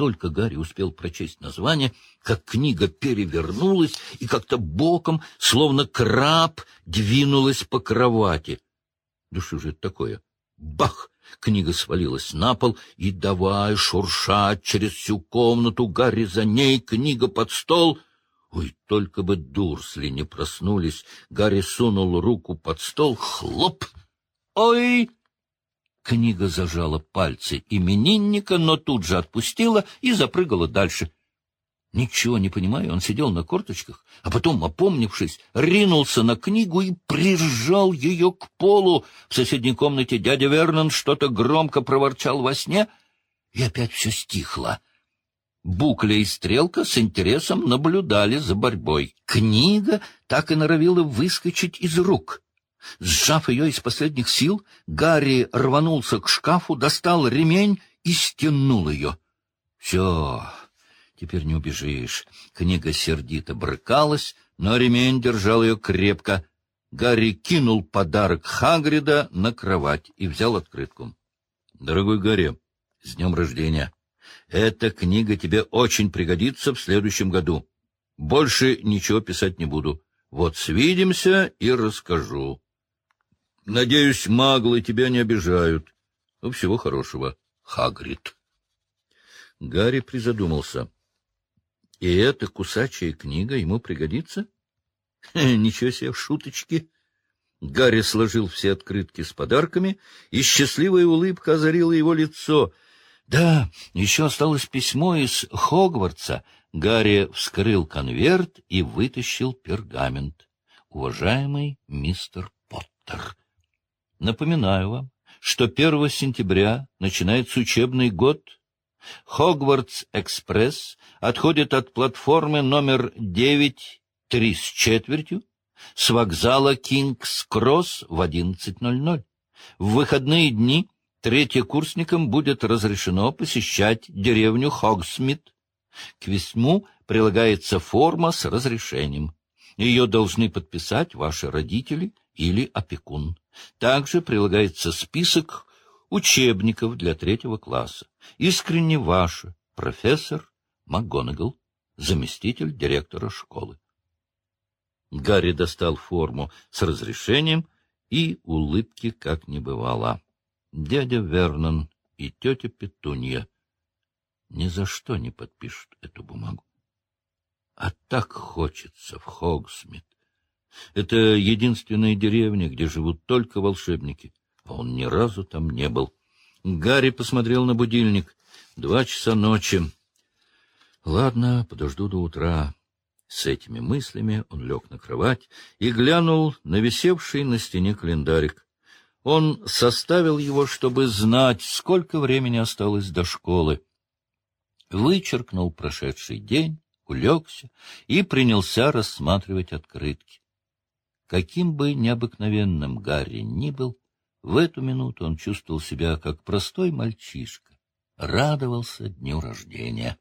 только Гарри успел прочесть название, как книга перевернулась и как-то боком, словно краб, двинулась по кровати. Да что же это такое? Бах! Книга свалилась на пол, и давай шуршать через всю комнату, Гарри за ней, книга под стол. Ой, только бы Дурсли не проснулись. Гарри сунул руку под стол, хлоп! Ой! Книга зажала пальцы именинника, но тут же отпустила и запрыгала дальше. Ничего не понимая, он сидел на корточках, а потом, опомнившись, ринулся на книгу и прижал ее к полу. В соседней комнате дядя Вернон что-то громко проворчал во сне, и опять все стихло. Букля и Стрелка с интересом наблюдали за борьбой. Книга так и норовила выскочить из рук. Сжав ее из последних сил, Гарри рванулся к шкафу, достал ремень и стянул ее. Все, теперь не убежишь. Книга сердито брыкалась, но ремень держал ее крепко. Гарри кинул подарок Хагрида на кровать и взял открытку. — Дорогой Гарри, с днем рождения! Эта книга тебе очень пригодится в следующем году. Больше ничего писать не буду. Вот свидимся и расскажу. Надеюсь, маглы тебя не обижают. Ну, всего хорошего, Хагрид. Гарри призадумался. И эта кусачая книга ему пригодится? Ничего себе, шуточки! Гарри сложил все открытки с подарками, и счастливая улыбка озарила его лицо. Да, еще осталось письмо из Хогвартса. Гарри вскрыл конверт и вытащил пергамент. Уважаемый мистер Поттер, Напоминаю вам, что 1 сентября начинается учебный год. Хогвартс-экспресс отходит от платформы номер 9 3 с четвертью с вокзала Кингс-Кросс в 11.00. В выходные дни третьекурсникам будет разрешено посещать деревню Хогсмит. К письму прилагается форма с разрешением. Ее должны подписать ваши родители или опекун. Также прилагается список учебников для третьего класса. Искренне ваша, профессор МакГонагал, заместитель директора школы. Гарри достал форму с разрешением, и улыбки как не бывало. Дядя Вернон и тетя Петунья ни за что не подпишут эту бумагу. А так хочется в Хогсмит. Это единственная деревня, где живут только волшебники, а он ни разу там не был. Гарри посмотрел на будильник. Два часа ночи. Ладно, подожду до утра. С этими мыслями он лег на кровать и глянул на висевший на стене календарик. Он составил его, чтобы знать, сколько времени осталось до школы. Вычеркнул прошедший день, улегся и принялся рассматривать открытки. Каким бы необыкновенным Гарри ни был, в эту минуту он чувствовал себя как простой мальчишка, радовался дню рождения.